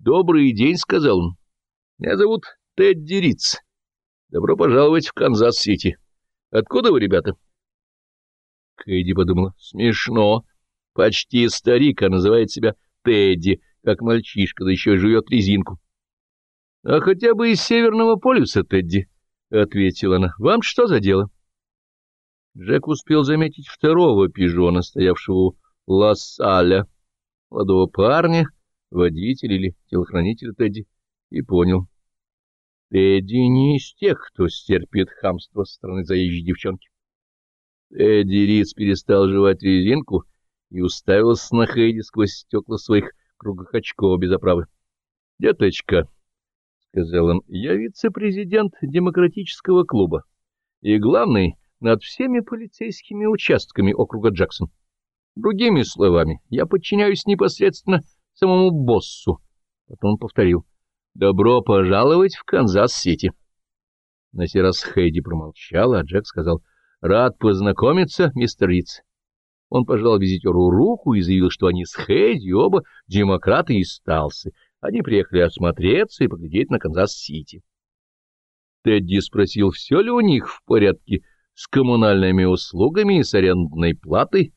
«Добрый день», — сказал он. «Меня зовут Тедди Риц. Добро пожаловать в Канзас-Сити. Откуда вы, ребята?» Кэдди подумала. «Смешно. Почти старик, а называет себя Тедди, как мальчишка, да еще и жует резинку». «А хотя бы из Северного полюса, Тедди», — ответила она. «Вам что за дело?» Джек успел заметить второго пижона, стоявшего у Лассаля, молодого парня, водителя или телохранителя Тедди, и понял. Тедди не из тех, кто стерпит хамство со стороны заезжей девчонки. Тедди Риц перестал жевать резинку и уставился на Хейди сквозь стекла своих круглых очков без оправы. — Деточка, — сказал он, — я вице-президент демократического клуба и главный над всеми полицейскими участками округа Джексон. Другими словами, я подчиняюсь непосредственно самому боссу. Потом повторил. «Добро пожаловать в Канзас-Сити». На сей раз Хейди промолчала, а Джек сказал. «Рад познакомиться, мистер Риц». Он пожал визитеру руку и заявил, что они с Хейди оба демократы из Талсы. Они приехали осмотреться и поглядеть на Канзас-Сити. Тедди спросил, все ли у них в порядке с коммунальными услугами и с арендной платой.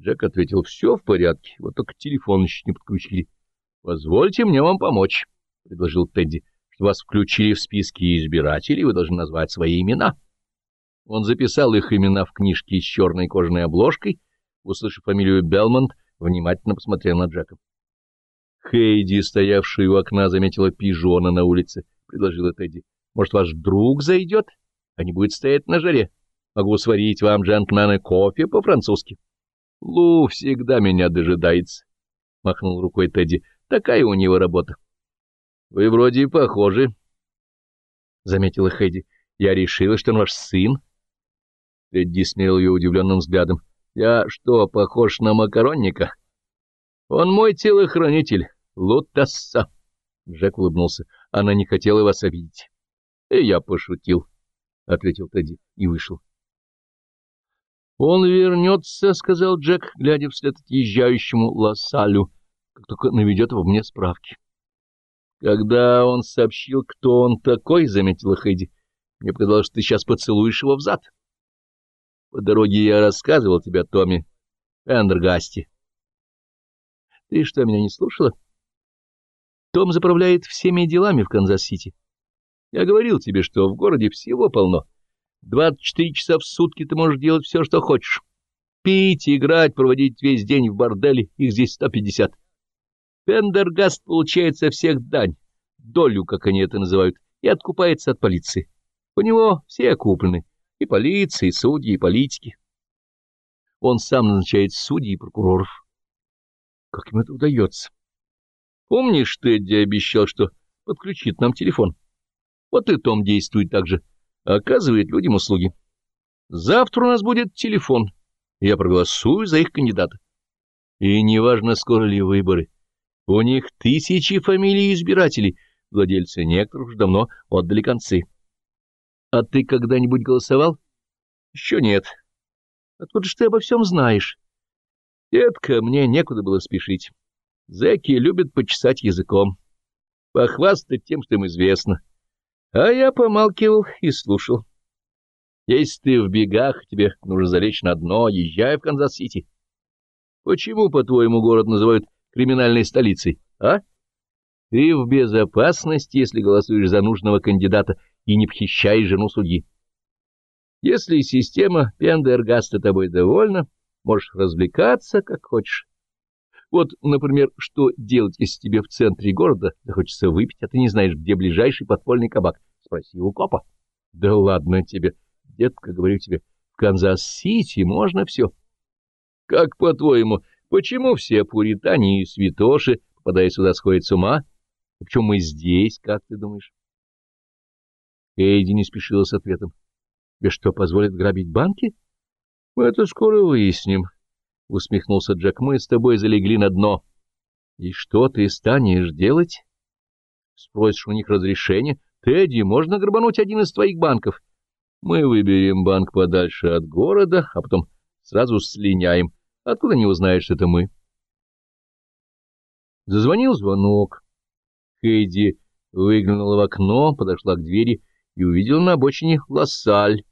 Джек ответил, все в порядке, вот только телефон еще не подключили. — Позвольте мне вам помочь, — предложил Тедди, — вас включили в списки избирателей, вы должны назвать свои имена. Он записал их имена в книжке с черной кожаной обложкой, услышав фамилию Белмонт, внимательно посмотрел на Джека. Хейди, стоявшая у окна, заметила пижона на улице, предложила Тедди. — Может, ваш друг зайдет, а не будет стоять на жаре? Могу сварить вам, джентльмены, кофе по-французски. — Лу всегда меня дожидается, — махнул рукой Тедди. — Такая у него работа. — Вы вроде похожи, — заметила Хэдди. — Я решила, что он ваш сын. Тедди смерил ее удивленным взглядом. — Я что, похож на макаронника? — Он мой телохранитель, Лутасса. Джек улыбнулся. — Она не хотела вас обидеть. — И я пошутил, — ответил Тедди и вышел. «Он вернется», — сказал Джек, глядя вслед отъезжающему Лассалю, как только наведет во мне справки. Когда он сообщил, кто он такой, — заметила Хэйди, — мне показалось, что ты сейчас поцелуешь его взад. По дороге я рассказывал тебе о Томе Эндергасте. Ты что, меня не слушала? Том заправляет всеми делами в Канзас-Сити. Я говорил тебе, что в городе всего полно. Двадцать четыре часа в сутки ты можешь делать все, что хочешь. Пить, играть, проводить весь день в борделе, их здесь сто пятьдесят. Пендергаст получает со всех дань, долю, как они это называют, и откупается от полиции. У него все куплены, и полиция, и судьи, и политики. Он сам назначает судей и прокуроров. Как ему это удается? Помнишь, Тедди обещал, что подключит нам телефон? Вот и Том действует так же оказывает людям услуги. Завтра у нас будет телефон, я проголосую за их кандидата. И неважно, скоро ли выборы. У них тысячи фамилий избирателей, владельцы некоторых уже давно отдали концы. А ты когда-нибудь голосовал? Еще нет. Откуда же ты обо всем знаешь? Детка, мне некуда было спешить. Зэки любят почесать языком, похвастать тем, что им известно. А я помалкивал и слушал. Если ты в бегах, тебе нужно залечь на дно, езжай в Канзас-Сити. Почему, по-твоему, город называют криминальной столицей, а? Ты в безопасности, если голосуешь за нужного кандидата и не похищаешь жену судьи. Если система Пендергаста тобой довольна, можешь развлекаться, как хочешь. Вот, например, что делать, если тебе в центре города захочется выпить, а ты не знаешь, где ближайший подпольный кабак? Спроси у копа. Да ладно тебе, детка, говорю тебе, в Канзас-Сити можно все. Как по-твоему, почему все пуритане и святоши, попадая сюда, сходят с ума? И почему мы здесь, как ты думаешь? Эйди не спешила с ответом. Тебе что, позволят грабить банки? Мы это скоро выясним. — усмехнулся Джек, — мы с тобой залегли на дно. — И что ты станешь делать? Спросишь у них разрешение. Тедди, можно грабануть один из твоих банков? Мы выберем банк подальше от города, а потом сразу слиняем. Откуда не узнаешь, что это мы? Зазвонил звонок. Хэдди выглянула в окно, подошла к двери и увидела на обочине Лассаль,